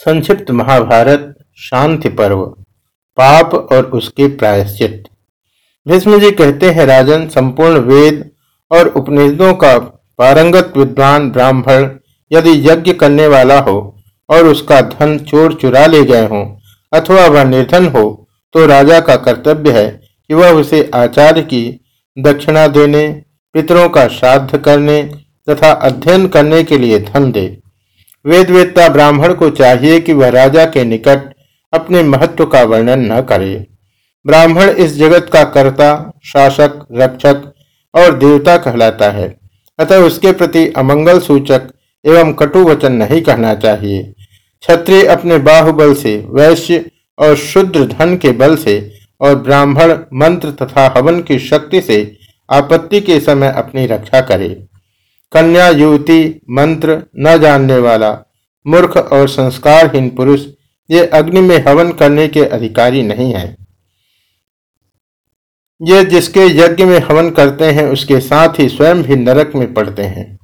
संक्षिप्त महाभारत, शांति पर्व, पाप और उसके प्रायश्चित। भीष्म जी कहते हैं, राजन, संपूर्ण वेद और उपनिषदों का पारंगत विद्वान ब्राह्मण यदि यज्ञ करने वाला हो और उसका धन चोर चुरा ले गए हो अथवा वह निर्धन हो तो राजा का कर्तव्य है कि वह उसे आचार्य की दक्षिणा देने, पितरों का श्राद्ध करने तथा अध्ययन करने के लिए धन दे। वेदवेत्ता ब्राह्मण को चाहिए कि वह राजा के निकट अपने महत्व का वर्णन न करे। ब्राह्मण इस जगत का कर्ता, शासक, रक्षक और देवता कहलाता है। अतः उसके प्रति अमंगल सूचक एवं कटु वचन नहीं कहना चाहिए। क्षत्रिय अपने बाहुबल से, वैश्य और शुद्र धन के बल से और ब्राह्मण मंत्र तथा हवन की शक्ति से आपत्ति के समय अपनी रक्षा करे। कन्या, युवती, मंत्र, न जानने वाला, मूर्ख और संस्कारहीन पुरुष, ये अग्नि में हवन करने के अधिकारी नहीं है। ये जिसके यज्ञ में हवन करते हैं, उसके साथ ही स्वयं भी नरक में पड़ते हैं।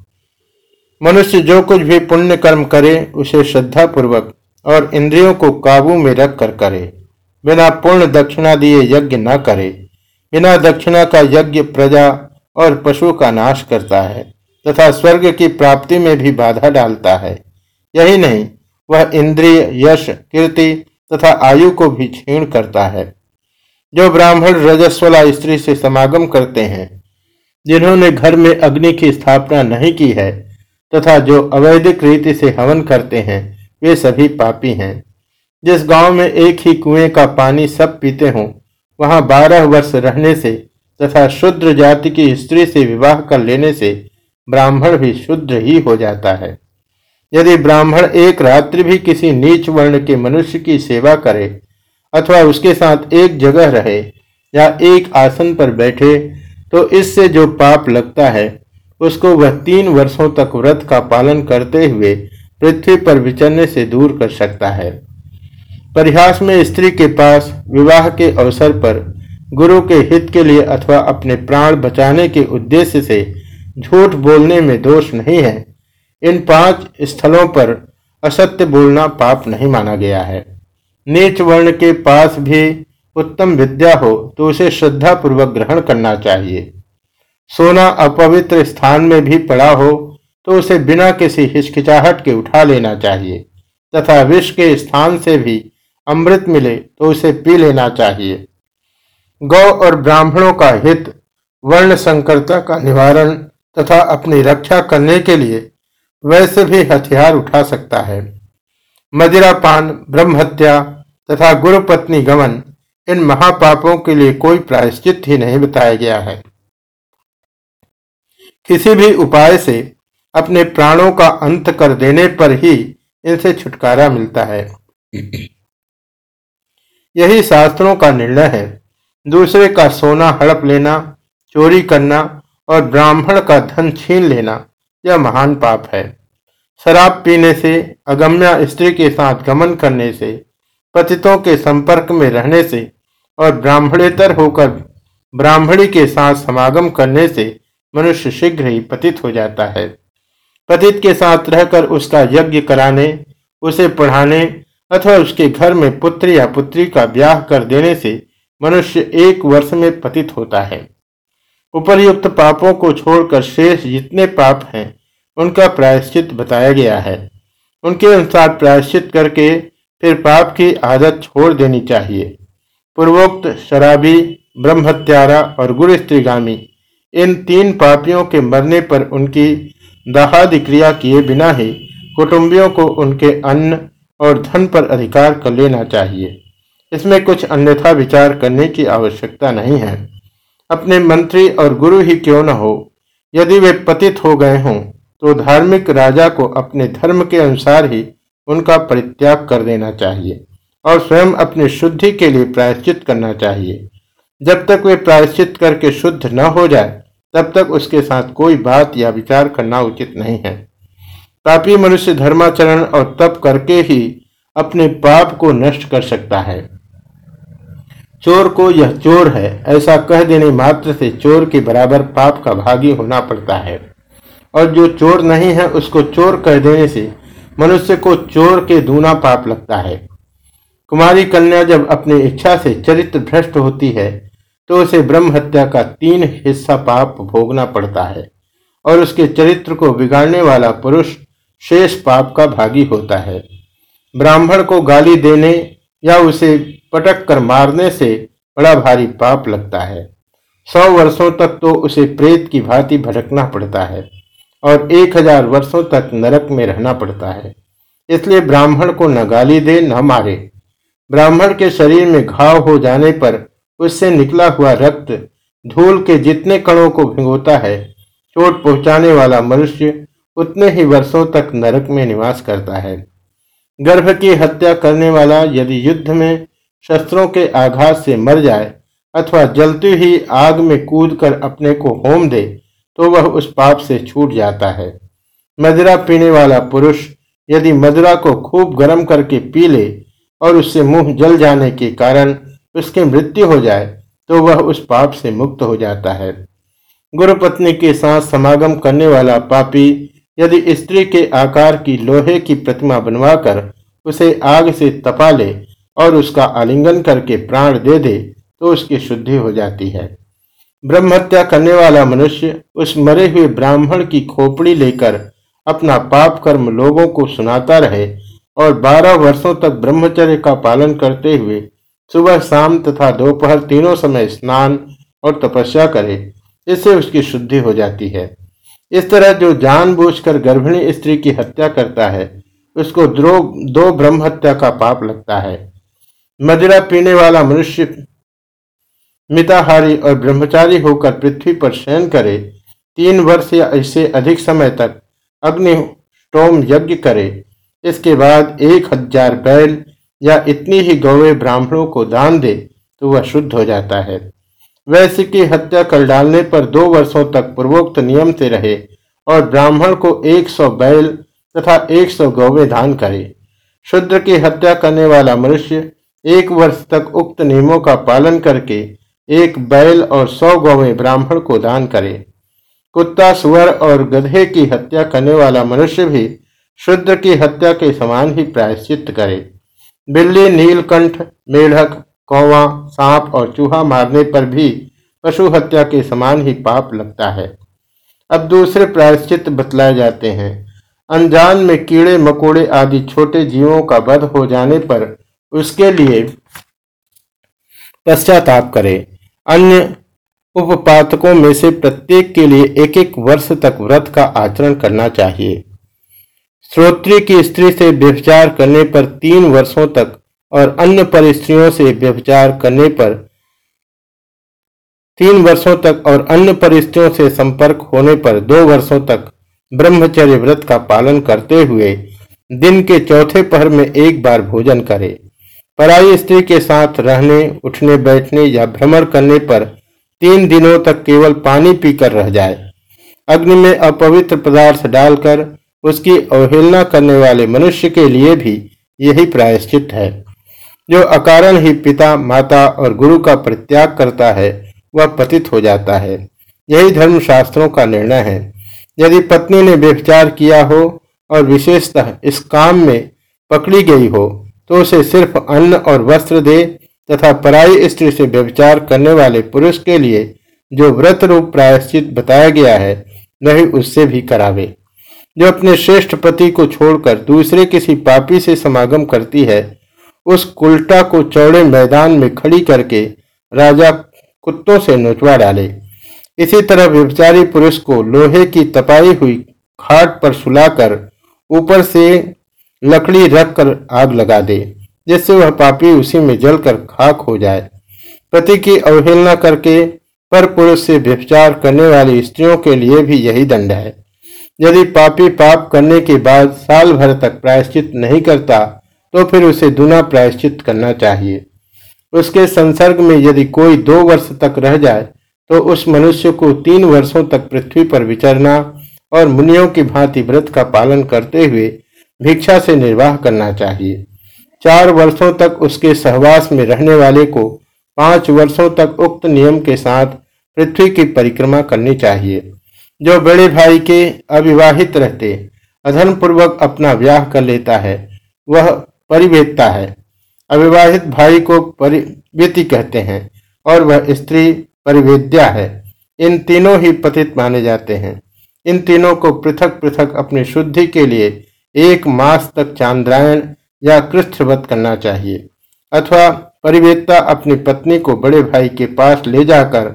मनुष्य जो कुछ भी पुण्य कर्म करे, उसे श्रद्धा पूर्वक और इंद्रियों को काबू में रख कर करे। बिना पूर्ण दक्षिणा दिए यज्ञ न करे। बिना दक्षिणा का यज्ञ प्रजा और पशु का नाश करता है। तथा स्वर्ग की प्राप्ति में भी बाधा डालता है। यही नहीं, वह इंद्रिय, यश, कीर्ति तथा आयु को भी क्षीण करता है। जो ब्राह्मण रजस्वला स्त्री से समागम करते हैं, जिन्होंने घर में अग्नि की स्थापना नहीं की है, तथा जो अवैधिक रीति से हवन करते हैं, वे सभी पापी हैं। जिस गाँव में एक ही कुएँ का पानी सब पीते हों, वहाँ बारह वर्ष रहने से तथा शुद्र जाति की स्त्री से विवाह कर लेने से ब्राह्मण भी शुद्ध ही हो जाता है। यदि ब्राह्मण एक रात्रि भी किसी नीच वर्ण के मनुष्य की सेवा करे, अथवा उसके साथ एक जगह रहे, या एक आसन पर बैठे तो इससे जो पाप लगता है, उसको वह तीन वर्षों तक व्रत का पालन करते हुए पृथ्वी पर विचरने से दूर कर सकता है। परिहास में स्त्री के पास विवाह के अवसर पर गुरु के हित के लिए अथवा अपने प्राण बचाने के उद्देश्य से झूठ बोलने में दोष नहीं है। इन पाँच स्थलों पर असत्य बोलना पाप नहीं माना गया है। नीच वर्ण के पास भी उत्तम विद्या हो तो उसे श्रद्धा पूर्वक ग्रहण करना चाहिए। सोना अपवित्र स्थान में भी पड़ा हो तो उसे बिना किसी हिचकिचाहट के उठा लेना चाहिए, तथा विष के स्थान से भी अमृत मिले तो उसे पी लेना चाहिए। गौ और ब्राह्मणों का हित, वर्ण संकरता का निवारण तथा अपनी रक्षा करने के लिए वैसे भी हथियार उठा सकता है। मदिरापान ब्रह्म हत्या तथा गुरु पत्नी गमन, इन महापापों के लिए कोई प्रायश्चित ही नहीं बताया गया है। किसी भी उपाय से अपने प्राणों का अंत कर देने पर ही इनसे छुटकारा मिलता है। यही शास्त्रों का निर्णय है। दूसरे का सोना हड़प लेना, चोरी करना और ब्राह्मण का धन छीन लेना, यह महान पाप है। शराब पीने से, अगम्या स्त्री के साथ गमन करने से, पतितों के संपर्क में रहने से, और ब्राह्मणेतर होकर ब्राह्मणी के साथ समागम करने से, मनुष्य शीघ्र ही पतित हो जाता है। पतित के साथ रहकर उसका यज्ञ कराने, उसे पढ़ाने, अथवा उसके घर में पुत्र या पुत्री का ब्याह कर देने से, मनुष्य एक वर्ष में पतित होता है। उपर्युक्त पापों को छोड़कर शेष जितने पाप हैं, उनका प्रायश्चित बताया गया है। उनके अनुसार प्रायश्चित करके फिर पाप की आदत छोड़ देनी चाहिए। पूर्वोक्त शराबी ब्रह्मत्यारा और गुरु स्त्रीगामी इन तीन पापियों के मरने पर उनकी दहादि क्रिया किए बिना ही कुटुंबियों को उनके अन्न और धन पर अधिकार कर लेना चाहिए। इसमें कुछ अन्यथा विचार करने की आवश्यकता नहीं है। अपने मंत्री और गुरु ही क्यों न हो? यदि वे पतित हो गए हों तो धार्मिक राजा को अपने धर्म के अनुसार ही उनका परित्याग कर देना चाहिए और स्वयं अपनी शुद्धि के लिए प्रायश्चित करना चाहिए। जब तक वे प्रायश्चित करके शुद्ध न हो जाए, तब तक उसके साथ कोई बात या विचार करना उचित नहीं है। पापी मनुष्य धर्माचरण और तप करके ही अपने पाप को नष्ट कर सकता है। चोर को यह चोर है, ऐसा कह देने मात्र से चोर के बराबर पाप का भागी होना पड़ता है। और जो चोर नहीं है, उसको चोर कह देने से मनुष्य को चोर के दूना पाप लगता है। कुमारी कन्या जब अपनी इच्छा से चरित्र भ्रष्ट होती है तो उसे ब्रह्म हत्या का तीन हिस्सा पाप भोगना पड़ता है, और उसके चरित्र को बिगाड़ने वाला पुरुष शेष पाप का भागी होता है। ब्राह्मण को गाली देने या उसे पटक कर मारने से बड़ा भारी पाप लगता है। सौ वर्षों तक तो उसे प्रेत की भांति भटकना पड़ता है और एक हज़ार वर्षों तक नरक में रहना पड़ता है। इसलिए ब्राह्मण को न गाली दे, न मारे। ब्राह्मण के शरीर में घाव हो जाने पर उससे निकला हुआ रक्त धूल के जितने कणों को भिगोता है, चोट पहुँचाने वाला मनुष्य उतने ही वर्षों तक नरक में निवास करता है। गर्भ की हत्या करने वाला यदि युद्ध में शस्त्रों के आघात से मर जाए अथवा जलती हुई आग में कूद कर अपने को होम दे तो वह उस पाप से छूट जाता है। मदिरा पीने वाला पुरुष यदि मदिरा को खूब गर्म करके पी ले और उससे मुँह जल जाने के कारण उसकी मृत्यु हो जाए तो वह उस पाप से मुक्त हो जाता है। गुरु पत्नी के साथ समागम करने वाला पापी यदि स्त्री के आकार की लोहे की प्रतिमा बनवाकर उसे आग से तपा ले और उसका आलिंगन करके प्राण दे दे तो उसकी शुद्धि हो जाती है। ब्रह्महत्या करने वाला मनुष्य उस मरे हुए ब्राह्मण की खोपड़ी लेकर अपना पाप कर्म लोगों को सुनाता रहे और बारह वर्षों तक ब्रह्मचर्य का पालन करते हुए सुबह, शाम तथा दोपहर तीनों समय स्नान और तपस्या करे, इससे उसकी शुद्धि हो जाती है। इस तरह जो जानबूझकर गर्भिणी स्त्री की हत्या करता है, उसको द्रो दो ब्रह्म हत्या का पाप लगता है। मदिरा पीने वाला मनुष्य मिताहारी और ब्रह्मचारी होकर पृथ्वी पर शयन करे, तीन वर्ष या इससे अधिक समय तक अग्निष्टोम यज्ञ करे, इसके बाद एक हज़ार बैल या इतनी ही गौवे ब्राह्मणों को दान दे तो वह शुद्ध हो जाता है। वैश्य की हत्या कर डालने पर दो वर्षों तक पूर्वोक्त नियम से रहे और ब्राह्मण को एक सौ बैल तथा एक सौ गौवे दान करे। शुद्र की हत्या करने वाला मनुष्य एक वर्ष तक उक्त नियमों का पालन करके एक बैल और सौ गौवे ब्राह्मण को दान करे। कुत्ता, सुअर और गधे की हत्या करने वाला मनुष्य भी शुद्र की हत्या के समान ही प्रायश्चित करे। बिल्ली, नीलकंठ, मेढक, कौवा, सांप और चूहा मारने पर भी पशु हत्या के समान ही पाप लगता है। अब दूसरे प्रायश्चित बतलाए जाते हैं। अनजान में कीड़े, मकोड़े आदि छोटे जीवों का वध हो जाने पर उसके लिए पश्चाताप करे। अन्य उपपातकों में से प्रत्येक के लिए एक एक वर्ष तक व्रत का आचरण करना चाहिए। श्रोत्री की स्त्री से व्यभिचार करने पर तीन वर्षों तक और अन्य परिस्त्रियों से व्यभिचार करने पर तीन वर्षों तक और अन्य परिस्त्रियों से संपर्क होने पर दो वर्षों तक ब्रह्मचर्य व्रत का पालन करते हुए दिन के चौथे पहर में एक बार भोजन करे। पराई स्त्री के साथ रहने, उठने, बैठने या भ्रमण करने पर तीन दिनों तक केवल पानी पीकर रह जाए। अग्नि में अपवित्र पदार्थ डालकर उसकी अवहेलना करने वाले मनुष्य के लिए भी यही प्रायश्चित है। जो अकारण ही पिता, माता और गुरु का परित्याग करता है, वह पतित हो जाता है। यही धर्म शास्त्रों का निर्णय है। यदि पत्नी ने व्यभिचार किया हो और विशेषतः इस काम में पकड़ी गई हो तो उसे सिर्फ़ अन्न और वस्त्र दे तथा पराई स्त्री से व्यभिचार करने वाले पुरुष के लिए जो व्रत रूप प्रायश्चित बताया गया है, वही उससे भी करावे। जो अपने श्रेष्ठ पति को छोड़कर दूसरे किसी पापी से समागम करती है, उस कुल्टा को चौड़े मैदान में खड़ी करके राजा कुत्तों से नोचवा डाले। इसी तरह व्यभिचारी पुरुष को लोहे की तपाई हुई खाट पर सुलाकर ऊपर से लकड़ी रख कर आग लगा दे, जिससे वह पापी उसी में जलकर खाक हो जाए। पति की अवहेलना करके पर पुरुष से व्यभिचार करने वाली स्त्रियों के लिए भी यही दंड है। यदि पापी पाप करने के बाद साल भर तक प्रायश्चित नहीं करता तो फिर उसे दुना प्रायश्चित करना चाहिए। उसके संसर्ग में यदि कोई दो वर्ष तक रह जाए तो उस मनुष्य को तीन वर्षों तक पृथ्वी पर विचरना और मुनियों की भांति व्रत का पालन करते हुए भिक्षा से निर्वाह करना चाहिए। चार वर्षों तक उसके सहवास में रहने वाले को पाँच वर्षों तक उक्त नियम के साथ पृथ्वी की परिक्रमा करनी चाहिए। जो बड़े भाई के अविवाहित रहते अधर्म पूर्वक अपना व्याह कर लेता है, वह परिवेदता है। अविवाहित भाई को परिवेति कहते हैं और वह स्त्री परिवेद्या है। इन तीनों ही पतित माने जाते हैं। इन तीनों को पृथक पृथक अपनी शुद्धि के लिए एक मास तक चांद्रायण या कृष्णवत करना चाहिए, अथवा परिवेदता अपनी पत्नी को बड़े भाई के पास ले जाकर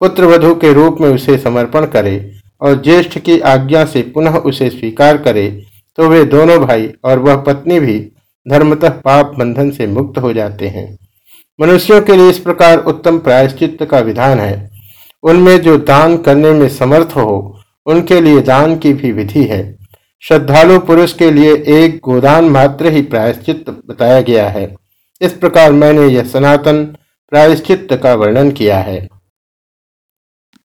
पुत्र वधु के रूप में उसे समर्पण करे और ज्येष्ठ की आज्ञा से पुनः उसे स्वीकार करे तो वे दोनों भाई और वह पत्नी भी धर्मतः पाप बंधन से मुक्त हो जाते हैं। मनुष्यों के लिए इस प्रकार उत्तम प्रायश्चित का विधान है। उनमें जो दान करने में समर्थ हो, उनके लिए दान की भी विधि है। श्रद्धालु पुरुष के लिए एक गोदान मात्र ही प्रायश्चित बताया गया है। इस प्रकार मैंने यह सनातन प्रायश्चित का वर्णन किया है।